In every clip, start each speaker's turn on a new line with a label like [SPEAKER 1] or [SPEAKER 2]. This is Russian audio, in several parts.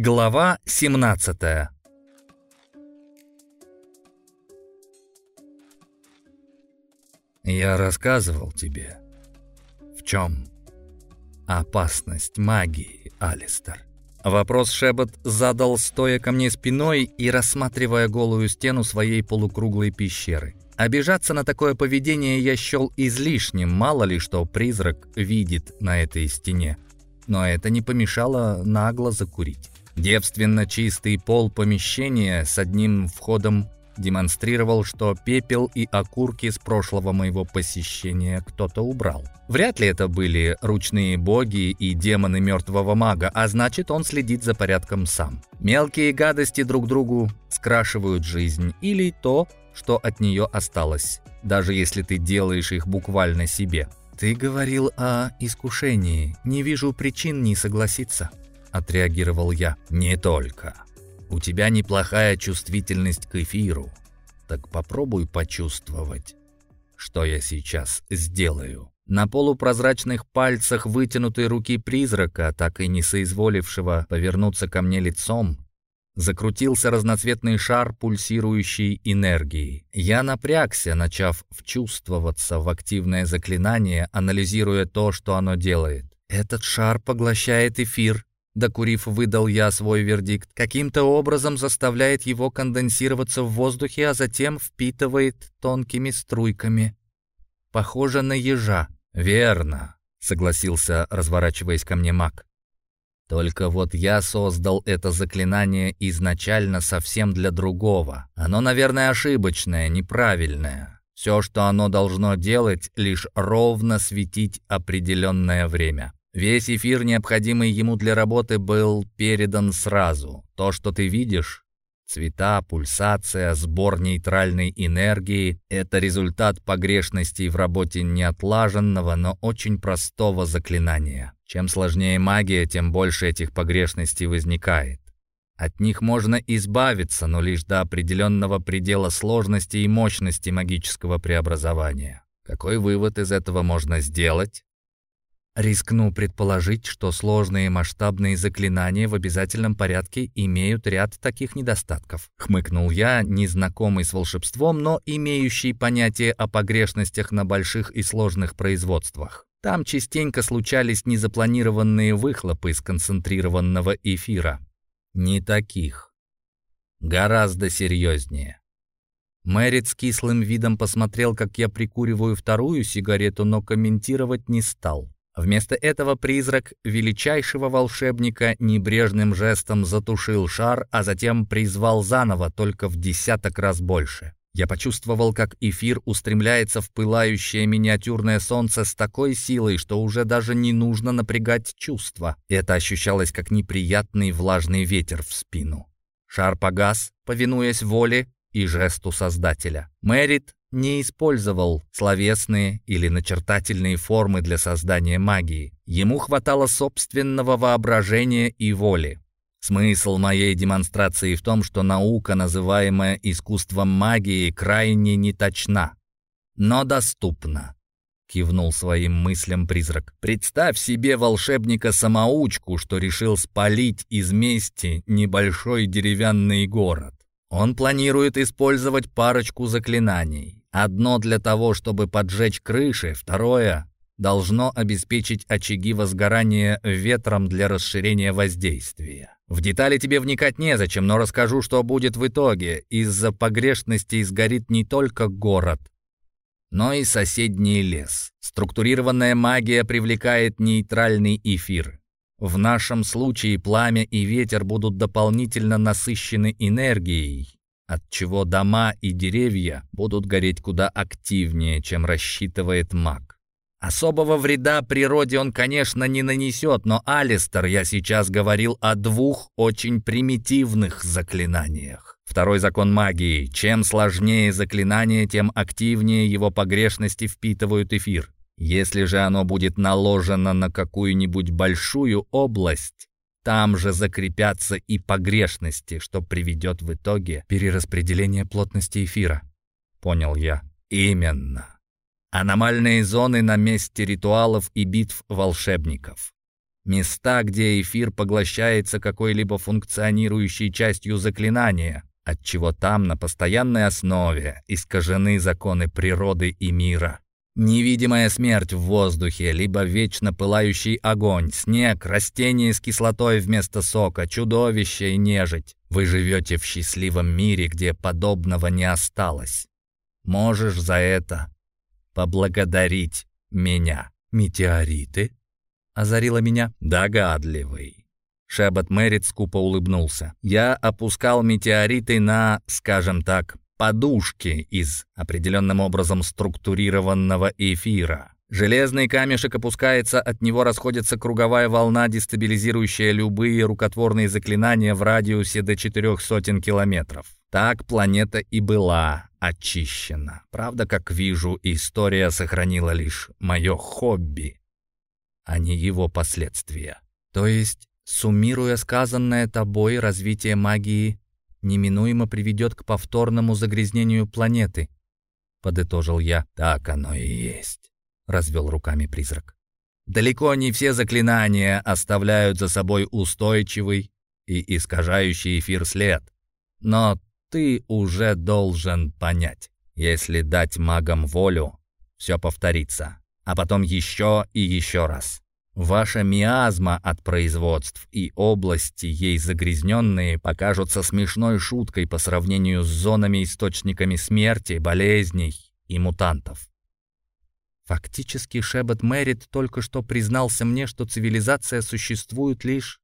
[SPEAKER 1] Глава 17 Я рассказывал тебе, в чем опасность магии, Алистер. Вопрос Шебет задал, стоя ко мне спиной и рассматривая голую стену своей полукруглой пещеры. Обижаться на такое поведение я счел излишним, мало ли что призрак видит на этой стене. Но это не помешало нагло закурить. Девственно чистый пол помещения с одним входом демонстрировал, что пепел и окурки с прошлого моего посещения кто-то убрал. Вряд ли это были ручные боги и демоны мертвого мага, а значит, он следит за порядком сам. Мелкие гадости друг другу скрашивают жизнь или то, что от нее осталось, даже если ты делаешь их буквально себе. «Ты говорил о искушении. Не вижу причин не согласиться», — отреагировал я. «Не только. У тебя неплохая чувствительность к эфиру. Так попробуй почувствовать, что я сейчас сделаю». На полупрозрачных пальцах вытянутой руки призрака, так и не соизволившего повернуться ко мне лицом, закрутился разноцветный шар пульсирующей энергии. Я напрягся, начав вчувствоваться в активное заклинание, анализируя то, что оно делает. «Этот шар поглощает эфир», Докурив, выдал я свой вердикт. Каким-то образом заставляет его конденсироваться в воздухе, а затем впитывает тонкими струйками. Похоже на ежа. «Верно», — согласился, разворачиваясь ко мне маг. «Только вот я создал это заклинание изначально совсем для другого. Оно, наверное, ошибочное, неправильное. Все, что оно должно делать, лишь ровно светить определенное время. Весь эфир, необходимый ему для работы, был передан сразу. То, что ты видишь, цвета, пульсация, сбор нейтральной энергии — это результат погрешностей в работе неотлаженного, но очень простого заклинания. Чем сложнее магия, тем больше этих погрешностей возникает. От них можно избавиться, но лишь до определенного предела сложности и мощности магического преобразования. Какой вывод из этого можно сделать? Рискну предположить, что сложные масштабные заклинания в обязательном порядке имеют ряд таких недостатков. Хмыкнул я, незнакомый с волшебством, но имеющий понятие о погрешностях на больших и сложных производствах. Там частенько случались незапланированные выхлопы из концентрированного эфира. Не таких. Гораздо серьезнее. Мэрит с кислым видом посмотрел, как я прикуриваю вторую сигарету, но комментировать не стал. Вместо этого призрак величайшего волшебника небрежным жестом затушил шар, а затем призвал заново, только в десяток раз больше. Я почувствовал, как эфир устремляется в пылающее миниатюрное солнце с такой силой, что уже даже не нужно напрягать чувства. Это ощущалось как неприятный влажный ветер в спину. Шар погас, повинуясь воле и жесту Создателя. Мэрит не использовал словесные или начертательные формы для создания магии. Ему хватало собственного воображения и воли. Смысл моей демонстрации в том, что наука, называемая искусством магии, крайне неточна, но доступна. Кивнул своим мыслям призрак. «Представь себе волшебника-самоучку, что решил спалить из мести небольшой деревянный город. Он планирует использовать парочку заклинаний. Одно для того, чтобы поджечь крыши, второе должно обеспечить очаги возгорания ветром для расширения воздействия. В детали тебе вникать незачем, но расскажу, что будет в итоге. Из-за погрешностей сгорит не только город, но и соседний лес. Структурированная магия привлекает нейтральный эфир. В нашем случае пламя и ветер будут дополнительно насыщены энергией, отчего дома и деревья будут гореть куда активнее, чем рассчитывает маг. Особого вреда природе он, конечно, не нанесет, но, Алистер, я сейчас говорил о двух очень примитивных заклинаниях. Второй закон магии. Чем сложнее заклинание, тем активнее его погрешности впитывают эфир. Если же оно будет наложено на какую-нибудь большую область, там же закрепятся и погрешности, что приведет в итоге перераспределение плотности эфира. Понял я. Именно. Аномальные зоны на месте ритуалов и битв волшебников. Места, где эфир поглощается какой-либо функционирующей частью заклинания, отчего там на постоянной основе искажены законы природы и мира. Невидимая смерть в воздухе, либо вечно пылающий огонь, снег, растения с кислотой вместо сока, чудовище и нежить. Вы живете в счастливом мире, где подобного не осталось. Можешь за это поблагодарить меня. Метеориты? Озарила меня. Догадливый. Шебот Мэрит скупо улыбнулся. Я опускал метеориты на, скажем так, подушки из определенным образом структурированного эфира. Железный камешек опускается, от него расходится круговая волна, дестабилизирующая любые рукотворные заклинания в радиусе до четырех сотен километров. Так планета и была очищена. Правда, как вижу, история сохранила лишь мое хобби, а не его последствия. То есть, суммируя сказанное тобой, развитие магии неминуемо приведет к повторному загрязнению планеты», — подытожил я. «Так оно и есть», — развел руками призрак. «Далеко не все заклинания оставляют за собой устойчивый и искажающий эфир след. Но ты уже должен понять, если дать магам волю, все повторится, а потом еще и еще раз. Ваша миазма от производств и области ей загрязненные покажутся смешной шуткой по сравнению с зонами-источниками смерти, болезней и мутантов. Фактически Шебет Мэрит только что признался мне, что цивилизация существует лишь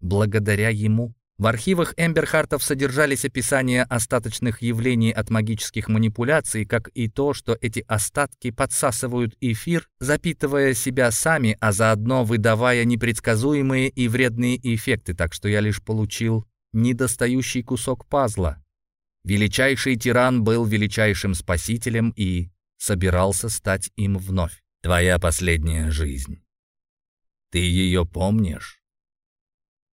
[SPEAKER 1] благодаря ему. В архивах Эмберхартов содержались описания остаточных явлений от магических манипуляций, как и то, что эти остатки подсасывают эфир, запитывая себя сами, а заодно выдавая непредсказуемые и вредные эффекты, так что я лишь получил недостающий кусок пазла. Величайший тиран был величайшим спасителем и собирался стать им вновь. Твоя последняя жизнь. Ты ее помнишь?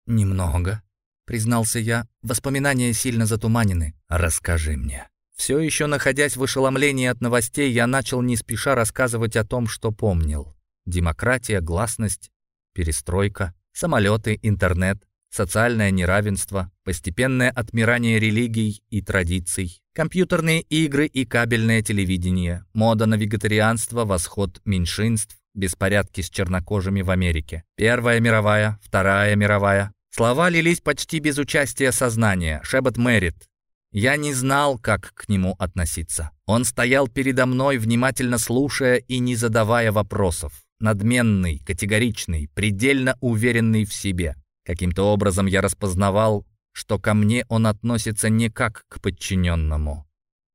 [SPEAKER 1] Немного. — признался я. «Воспоминания сильно затуманены. Расскажи мне». Все еще находясь в ошеломлении от новостей, я начал не спеша рассказывать о том, что помнил. Демократия, гласность, перестройка, самолеты, интернет, социальное неравенство, постепенное отмирание религий и традиций, компьютерные игры и кабельное телевидение, мода на вегетарианство, восход меньшинств, беспорядки с чернокожими в Америке, Первая мировая, Вторая мировая, Слова лились почти без участия сознания. Шебет Мэрит. Я не знал, как к нему относиться. Он стоял передо мной, внимательно слушая и не задавая вопросов. Надменный, категоричный, предельно уверенный в себе. Каким-то образом я распознавал, что ко мне он относится не как к подчиненному.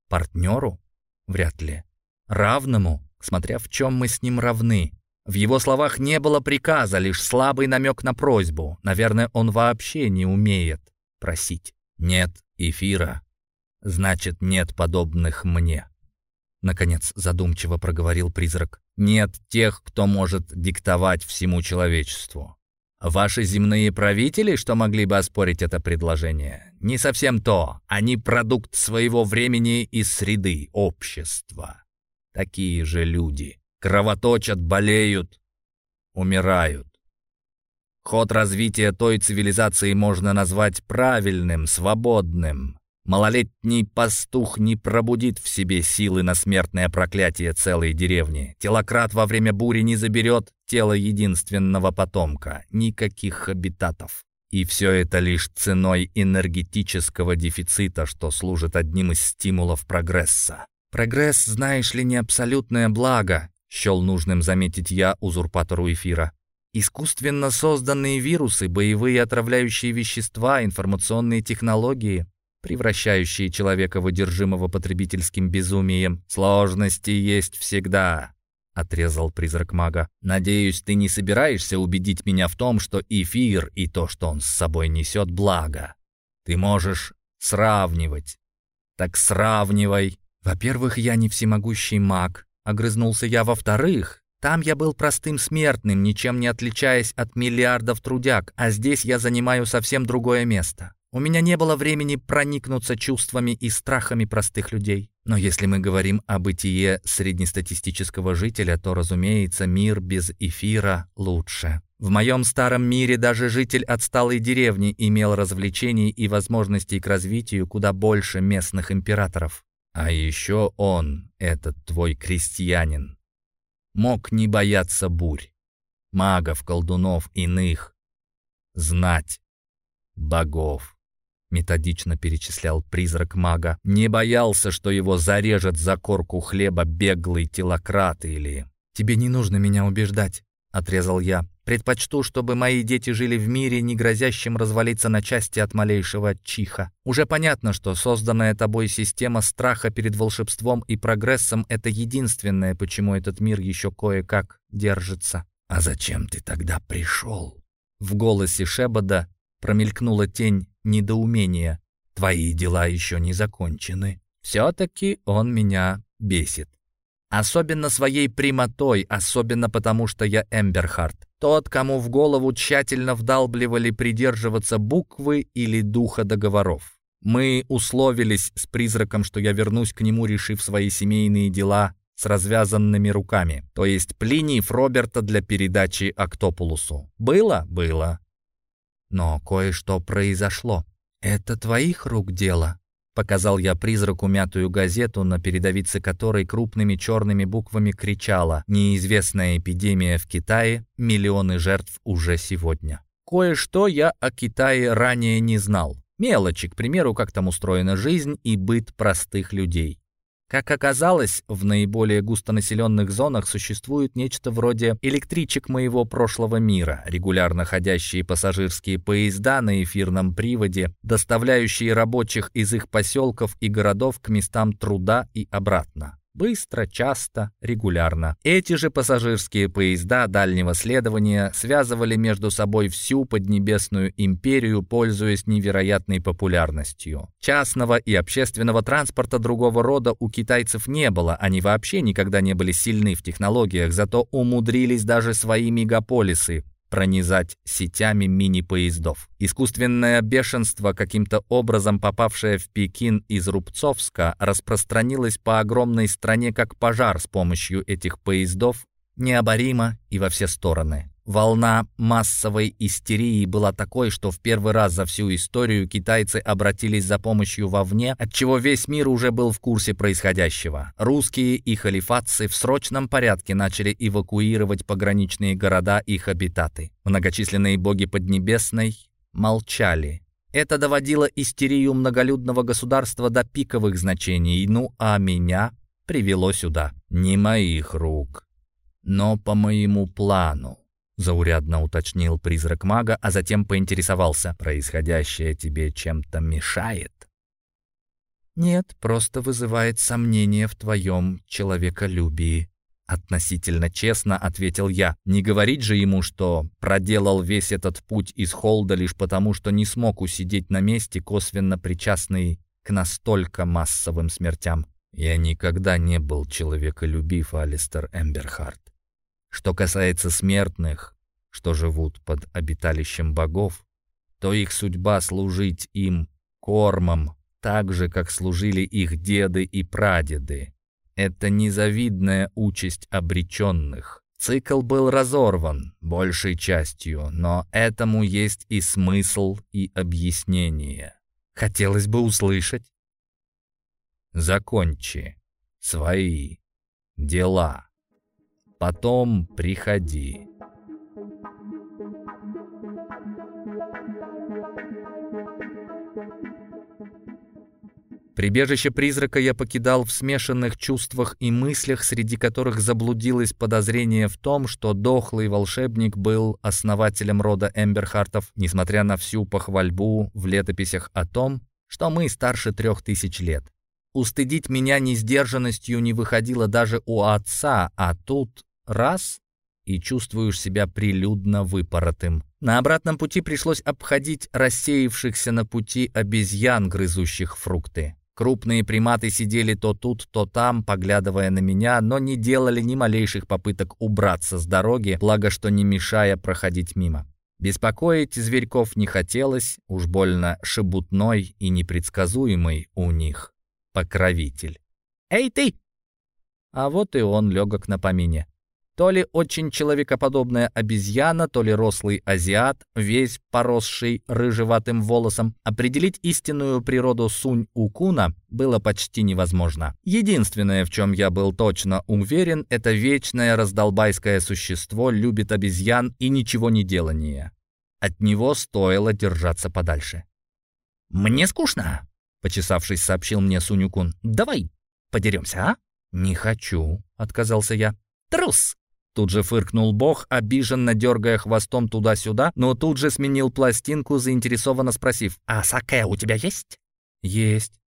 [SPEAKER 1] Партнеру? Вряд ли. Равному, смотря в чем мы с ним равны. В его словах не было приказа, лишь слабый намек на просьбу. Наверное, он вообще не умеет просить. «Нет эфира, значит, нет подобных мне». Наконец задумчиво проговорил призрак. «Нет тех, кто может диктовать всему человечеству. Ваши земные правители, что могли бы оспорить это предложение? Не совсем то. Они продукт своего времени и среды, общества. Такие же люди кровоточат, болеют, умирают. Ход развития той цивилизации можно назвать правильным, свободным. Малолетний пастух не пробудит в себе силы на смертное проклятие целой деревни. Телократ во время бури не заберет тело единственного потомка. Никаких обитатов. И все это лишь ценой энергетического дефицита, что служит одним из стимулов прогресса. Прогресс, знаешь ли, не абсолютное благо, Счел нужным заметить я узурпатору эфира. Искусственно созданные вирусы, боевые отравляющие вещества, информационные технологии, превращающие человека в одержимого потребительским безумием. Сложности есть всегда, — отрезал призрак мага. «Надеюсь, ты не собираешься убедить меня в том, что эфир и то, что он с собой несет, благо. Ты можешь сравнивать. Так сравнивай. Во-первых, я не всемогущий маг, Огрызнулся я во-вторых. Там я был простым смертным, ничем не отличаясь от миллиардов трудяг, а здесь я занимаю совсем другое место. У меня не было времени проникнуться чувствами и страхами простых людей. Но если мы говорим о бытие среднестатистического жителя, то, разумеется, мир без эфира лучше. В моем старом мире даже житель отсталой деревни имел развлечений и возможностей к развитию куда больше местных императоров. А еще он, этот твой крестьянин, мог не бояться бурь, магов, колдунов, иных, знать, богов. Методично перечислял призрак мага. Не боялся, что его зарежет за корку хлеба беглый телократ или... «Тебе не нужно меня убеждать», — отрезал я. Предпочту, чтобы мои дети жили в мире, не грозящем развалиться на части от малейшего чиха. Уже понятно, что созданная тобой система страха перед волшебством и прогрессом — это единственное, почему этот мир еще кое-как держится. «А зачем ты тогда пришел?» В голосе Шебода промелькнула тень недоумения. «Твои дела еще не закончены. Все-таки он меня бесит. Особенно своей прямотой, особенно потому, что я Эмберхарт. Тот, кому в голову тщательно вдалбливали придерживаться буквы или духа договоров. Мы условились с призраком, что я вернусь к нему, решив свои семейные дела с развязанными руками, то есть Плиниев Роберта для передачи Октопулусу. Было? Было. Но кое-что произошло. Это твоих рук дело? Показал я призраку мятую газету, на передовице которой крупными черными буквами кричала «Неизвестная эпидемия в Китае, миллионы жертв уже сегодня». Кое-что я о Китае ранее не знал. Мелочи, к примеру, как там устроена жизнь и быт простых людей. Как оказалось, в наиболее густонаселенных зонах существует нечто вроде электричек моего прошлого мира, регулярно ходящие пассажирские поезда на эфирном приводе, доставляющие рабочих из их поселков и городов к местам труда и обратно. Быстро, часто, регулярно. Эти же пассажирские поезда дальнего следования связывали между собой всю Поднебесную империю, пользуясь невероятной популярностью. Частного и общественного транспорта другого рода у китайцев не было, они вообще никогда не были сильны в технологиях, зато умудрились даже свои мегаполисы пронизать сетями мини-поездов. Искусственное бешенство, каким-то образом попавшее в Пекин из Рубцовска, распространилось по огромной стране как пожар с помощью этих поездов, необоримо и во все стороны. Волна массовой истерии была такой, что в первый раз за всю историю китайцы обратились за помощью вовне, отчего весь мир уже был в курсе происходящего. Русские и халифатцы в срочном порядке начали эвакуировать пограничные города их обитаты. Многочисленные боги Поднебесной молчали. Это доводило истерию многолюдного государства до пиковых значений, ну а меня привело сюда. Не моих рук, но по моему плану заурядно уточнил призрак мага, а затем поинтересовался, происходящее тебе чем-то мешает? Нет, просто вызывает сомнения в твоем человеколюбии. Относительно честно ответил я. Не говорить же ему, что проделал весь этот путь из Холда лишь потому, что не смог усидеть на месте, косвенно причастный к настолько массовым смертям. Я никогда не был человеколюбив, Алистер Эмберхарт. Что касается смертных, что живут под обиталищем богов, то их судьба служить им кормом, так же, как служили их деды и прадеды. Это незавидная участь обреченных. Цикл был разорван большей частью, но этому есть и смысл, и объяснение. Хотелось бы услышать. Закончи свои дела. Потом приходи. Прибежище призрака я покидал в смешанных чувствах и мыслях, среди которых заблудилось подозрение в том, что дохлый волшебник был основателем рода Эмберхартов, несмотря на всю похвальбу в летописях о том, что мы старше трех тысяч лет. Устыдить меня несдержанностью не выходило даже у отца, а тут раз — и чувствуешь себя прилюдно выпоротым. На обратном пути пришлось обходить рассеявшихся на пути обезьян, грызущих фрукты. Крупные приматы сидели то тут, то там, поглядывая на меня, но не делали ни малейших попыток убраться с дороги, благо что не мешая проходить мимо. Беспокоить зверьков не хотелось, уж больно шебутной и непредсказуемый у них покровитель. «Эй, ты!» А вот и он, легок на помине. То ли очень человекоподобная обезьяна, то ли рослый азиат, весь поросший рыжеватым волосом. Определить истинную природу Сунь-Укуна было почти невозможно. Единственное, в чем я был точно уверен, это вечное раздолбайское существо любит обезьян и ничего не делание. От него стоило держаться подальше. «Мне скучно», — почесавшись, сообщил мне Сунь-Укун. «Давай подеремся, а?» «Не хочу», — отказался я. «Трус!» Тут же фыркнул бог, обиженно дергая хвостом туда-сюда, но тут же сменил пластинку, заинтересованно спросив, «А саке у тебя есть?» «Есть».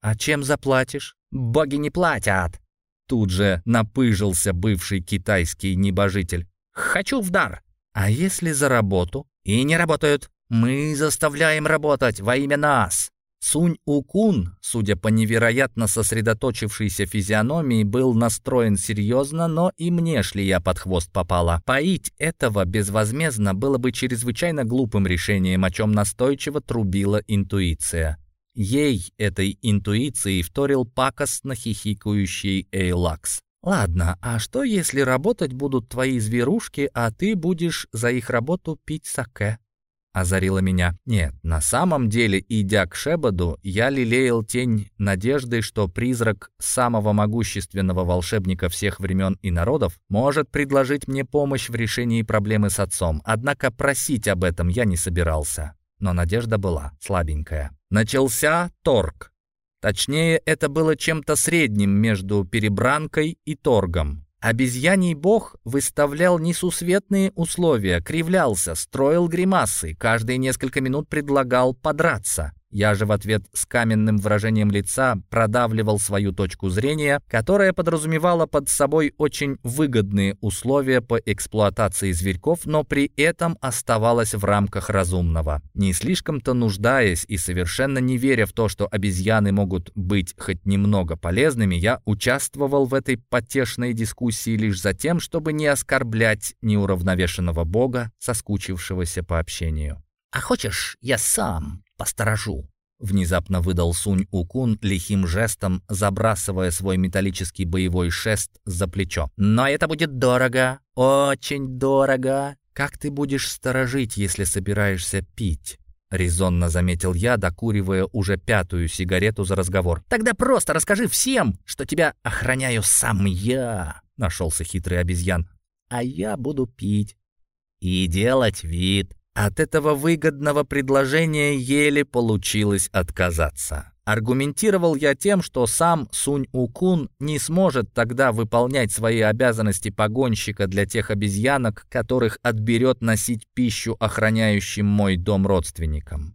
[SPEAKER 1] «А чем заплатишь?» «Боги не платят!» Тут же напыжился бывший китайский небожитель. «Хочу в дар!» «А если за работу?» «И не работают!» «Мы заставляем работать во имя нас!» Сунь-Укун, судя по невероятно сосредоточившейся физиономии, был настроен серьезно, но и мне шлия под хвост попала. Поить этого безвозмездно было бы чрезвычайно глупым решением, о чем настойчиво трубила интуиция. Ей, этой интуиции, вторил пакостно хихикающий Эйлакс. «Ладно, а что, если работать будут твои зверушки, а ты будешь за их работу пить саке?» Озарила меня. Нет, на самом деле, идя к Шебаду, я лелеял тень надежды, что призрак самого могущественного волшебника всех времен и народов может предложить мне помощь в решении проблемы с отцом. Однако просить об этом я не собирался. Но надежда была слабенькая. Начался торг. Точнее, это было чем-то средним между перебранкой и торгом. Обезьяний бог выставлял несусветные условия, кривлялся, строил гримасы, каждые несколько минут предлагал подраться. Я же в ответ с каменным выражением лица продавливал свою точку зрения, которая подразумевала под собой очень выгодные условия по эксплуатации зверьков, но при этом оставалась в рамках разумного. Не слишком-то нуждаясь и совершенно не веря в то, что обезьяны могут быть хоть немного полезными, я участвовал в этой потешной дискуссии лишь за тем, чтобы не оскорблять неуравновешенного бога, соскучившегося по общению. «А хочешь, я сам посторожу?» Внезапно выдал Сунь-Укун лихим жестом, забрасывая свой металлический боевой шест за плечо. «Но это будет дорого, очень дорого. Как ты будешь сторожить, если собираешься пить?» Резонно заметил я, докуривая уже пятую сигарету за разговор. «Тогда просто расскажи всем, что тебя охраняю сам я!» Нашелся хитрый обезьян. «А я буду пить и делать вид, от этого выгодного предложения еле получилось отказаться. Аргументировал я тем, что сам Сунь-Укун не сможет тогда выполнять свои обязанности погонщика для тех обезьянок, которых отберет носить пищу охраняющим мой дом родственникам.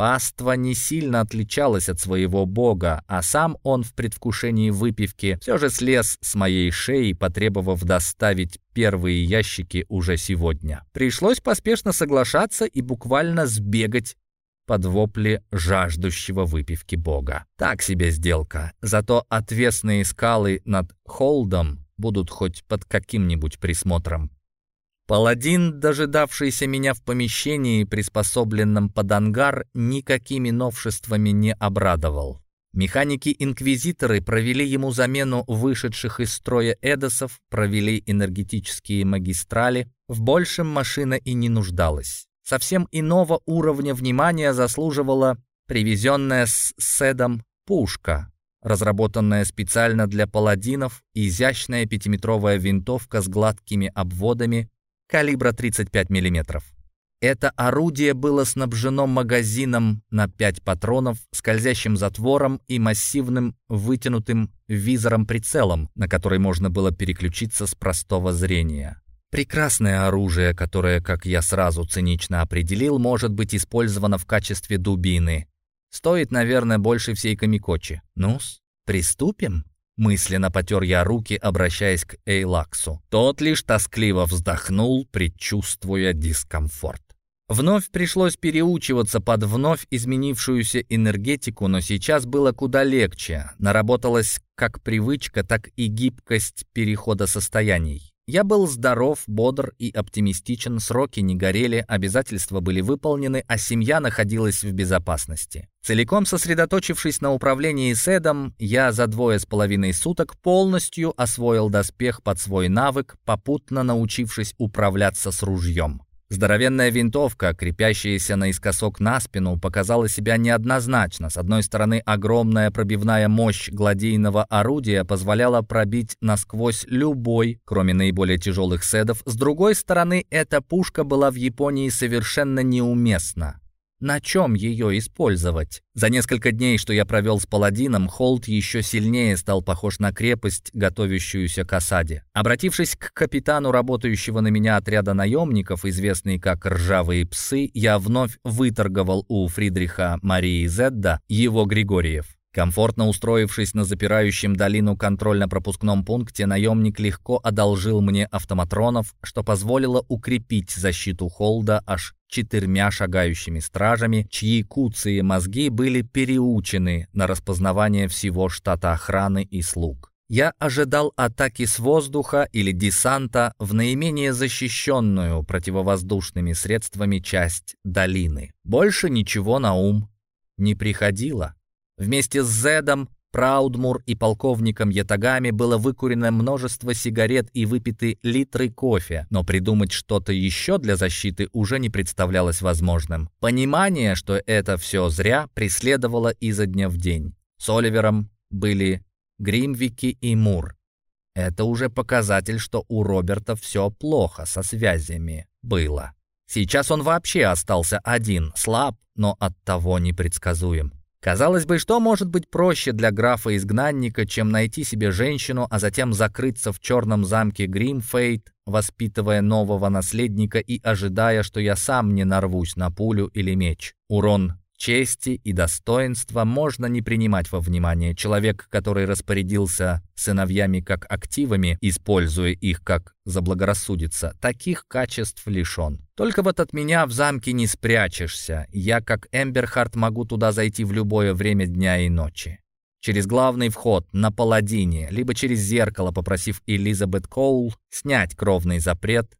[SPEAKER 1] Паства не сильно отличалась от своего бога, а сам он в предвкушении выпивки все же слез с моей шеи, потребовав доставить первые ящики уже сегодня. Пришлось поспешно соглашаться и буквально сбегать под вопли жаждущего выпивки бога. Так себе сделка. Зато отвесные скалы над Холдом будут хоть под каким-нибудь присмотром. Паладин, дожидавшийся меня в помещении, приспособленном под ангар, никакими новшествами не обрадовал. Механики-инквизиторы провели ему замену вышедших из строя эдосов, провели энергетические магистрали, в большем машина и не нуждалась. Совсем иного уровня внимания заслуживала привезенная с седом пушка, разработанная специально для паладинов, изящная пятиметровая винтовка с гладкими обводами, калибра 35 мм. Это орудие было снабжено магазином на 5 патронов, скользящим затвором и массивным вытянутым визором-прицелом, на который можно было переключиться с простого зрения. Прекрасное оружие, которое, как я сразу цинично определил, может быть использовано в качестве дубины. Стоит, наверное, больше всей Камикочи. Ну-с, приступим? Мысленно потер я руки, обращаясь к Эйлаксу. Тот лишь тоскливо вздохнул, предчувствуя дискомфорт. Вновь пришлось переучиваться под вновь изменившуюся энергетику, но сейчас было куда легче. Наработалась как привычка, так и гибкость перехода состояний. Я был здоров, бодр и оптимистичен, сроки не горели, обязательства были выполнены, а семья находилась в безопасности. Целиком сосредоточившись на управлении седом, я за двое с половиной суток полностью освоил доспех под свой навык, попутно научившись управляться с ружьем. Здоровенная винтовка, крепящаяся наискосок на спину, показала себя неоднозначно. С одной стороны, огромная пробивная мощь гладийного орудия позволяла пробить насквозь любой, кроме наиболее тяжелых седов. С другой стороны, эта пушка была в Японии совершенно неуместна на чем ее использовать. За несколько дней, что я провел с паладином, Холт еще сильнее стал похож на крепость, готовящуюся к осаде. Обратившись к капитану работающего на меня отряда наемников, известный как «ржавые псы», я вновь выторговал у Фридриха Марии Зедда его Григорьев. Комфортно устроившись на запирающем долину контрольно-пропускном пункте, наемник легко одолжил мне автоматронов, что позволило укрепить защиту холда аж четырьмя шагающими стражами, чьи куцые мозги были переучены на распознавание всего штата охраны и слуг. Я ожидал атаки с воздуха или десанта в наименее защищенную противовоздушными средствами часть долины. Больше ничего на ум не приходило. Вместе с Зедом, Праудмур и полковником Ятагами было выкурено множество сигарет и выпиты литры кофе, но придумать что-то еще для защиты уже не представлялось возможным. Понимание, что это все зря, преследовало изо дня в день. С Оливером были Гримвики и Мур. Это уже показатель, что у Роберта все плохо со связями было. Сейчас он вообще остался один, слаб, но оттого непредсказуем. Казалось бы, что может быть проще для графа-изгнанника, чем найти себе женщину, а затем закрыться в черном замке Гримфейт, воспитывая нового наследника и ожидая, что я сам не нарвусь на пулю или меч. Урон чести и достоинства можно не принимать во внимание. Человек, который распорядился сыновьями как активами, используя их как заблагорассудится, таких качеств лишен. Только вот от меня в замке не спрячешься. Я, как Эмберхарт, могу туда зайти в любое время дня и ночи. Через главный вход на паладине, либо через зеркало, попросив Элизабет Коул снять кровный запрет,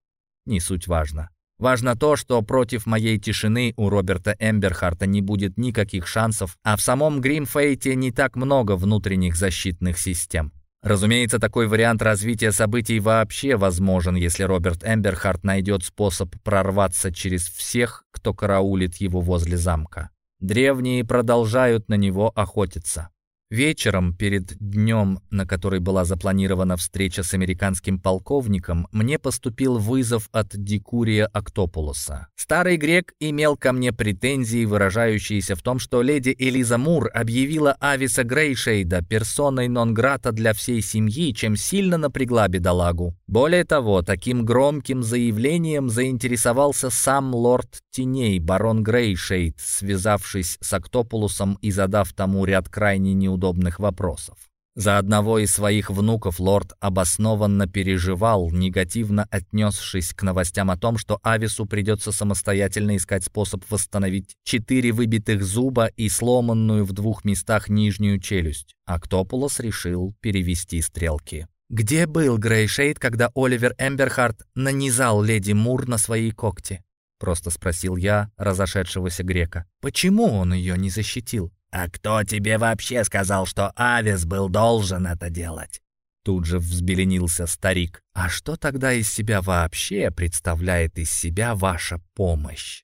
[SPEAKER 1] не суть важно. Важно то, что против моей тишины у Роберта Эмберхарта не будет никаких шансов, а в самом Гримфейте не так много внутренних защитных систем. Разумеется, такой вариант развития событий вообще возможен, если Роберт Эмберхарт найдет способ прорваться через всех, кто караулит его возле замка. Древние продолжают на него охотиться. Вечером, перед днем, на который была запланирована встреча с американским полковником, мне поступил вызов от Дикурия Октопулоса. Старый грек имел ко мне претензии, выражающиеся в том, что леди Элиза Мур объявила Ависа Грейшейда персоной нон-грата для всей семьи, чем сильно напрягла бедолагу. Более того, таким громким заявлением заинтересовался сам лорд Теней, барон Грейшейд, связавшись с Октопулосом и задав тому ряд крайне неудобных неудобных вопросов. За одного из своих внуков лорд обоснованно переживал, негативно отнесшись к новостям о том, что Авису придется самостоятельно искать способ восстановить четыре выбитых зуба и сломанную в двух местах нижнюю челюсть. Актопулос решил перевести стрелки. «Где был Грейшейд, когда Оливер Эмберхарт нанизал леди Мур на свои когти?» — просто спросил я разошедшегося грека. «Почему он ее не защитил?»
[SPEAKER 2] «А кто тебе вообще сказал, что Авис был должен это делать?»
[SPEAKER 1] Тут же взбеленился старик. «А что тогда из себя вообще представляет из себя ваша помощь?»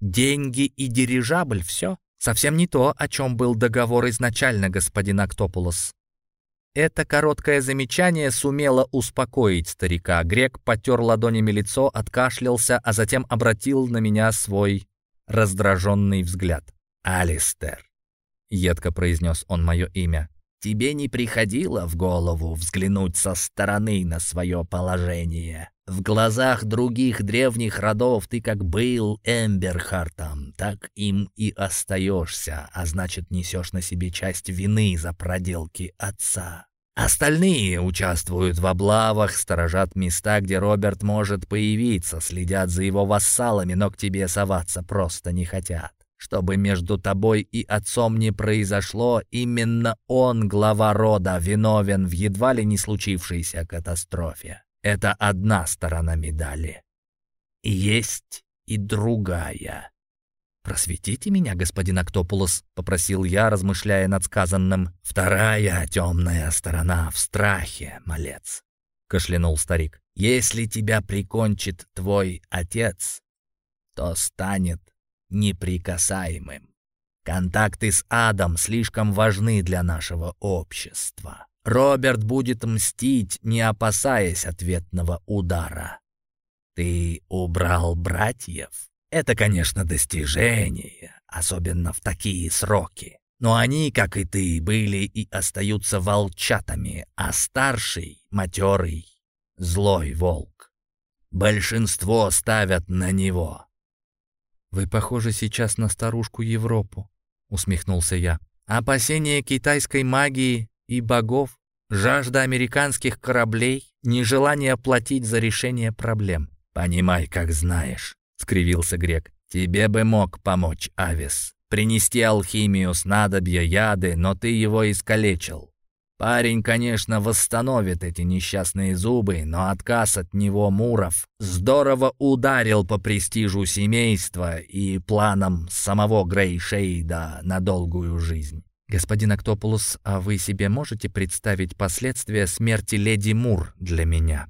[SPEAKER 1] «Деньги и дирижабль — все? Совсем не то, о чем был договор изначально, господин Актопулос». Это короткое замечание сумело успокоить старика. Грек потер ладонями лицо, откашлялся, а затем обратил на меня свой раздраженный взгляд. «Алистер, едко произнес он мое имя. «Тебе не приходило в голову взглянуть со стороны на свое положение? В глазах других древних родов ты как был Эмберхартом, так им и остаешься, а значит несешь на себе часть вины за проделки отца». Остальные участвуют в облавах, сторожат места, где Роберт может появиться, следят за его вассалами, но к тебе соваться просто не хотят. Чтобы между тобой и отцом не произошло, именно он, глава рода, виновен в едва ли не случившейся катастрофе.
[SPEAKER 2] Это одна сторона медали. Есть и другая.
[SPEAKER 1] «Просветите меня, господин Октопулос», — попросил я, размышляя над сказанным. «Вторая темная сторона в страхе, малец», — кашлянул старик.
[SPEAKER 2] «Если тебя прикончит твой отец, то станет неприкасаемым. Контакты с адом слишком важны для нашего общества. Роберт будет мстить, не опасаясь ответного удара. Ты убрал братьев?» Это, конечно, достижение, особенно в такие сроки. Но они, как и ты, были и остаются волчатами, а старший — матерый, злой волк. Большинство ставят на него.
[SPEAKER 1] «Вы похожи сейчас на старушку Европу», — усмехнулся я. «Опасение китайской магии и богов, жажда американских кораблей, нежелание платить за решение проблем.
[SPEAKER 2] Понимай, как знаешь скривился грек. «Тебе бы мог помочь, Авис. Принести алхимию, снадобья, яды, но ты его искалечил. Парень, конечно, восстановит эти несчастные зубы, но отказ от него Муров здорово ударил по престижу семейства и планам самого Грейшейда на долгую жизнь.
[SPEAKER 1] «Господин Октопулус, а вы себе можете представить последствия смерти леди Мур для меня?»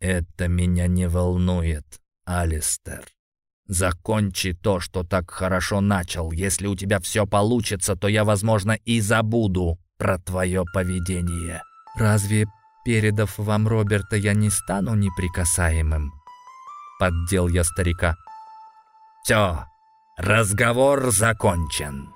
[SPEAKER 2] «Это меня не волнует, Алистер. Закончи то, что так хорошо начал. Если у тебя все получится, то я, возможно, и забуду про твое поведение».
[SPEAKER 1] «Разве, передав вам Роберта, я не стану неприкасаемым?» Поддел я старика.
[SPEAKER 2] «Все, разговор закончен».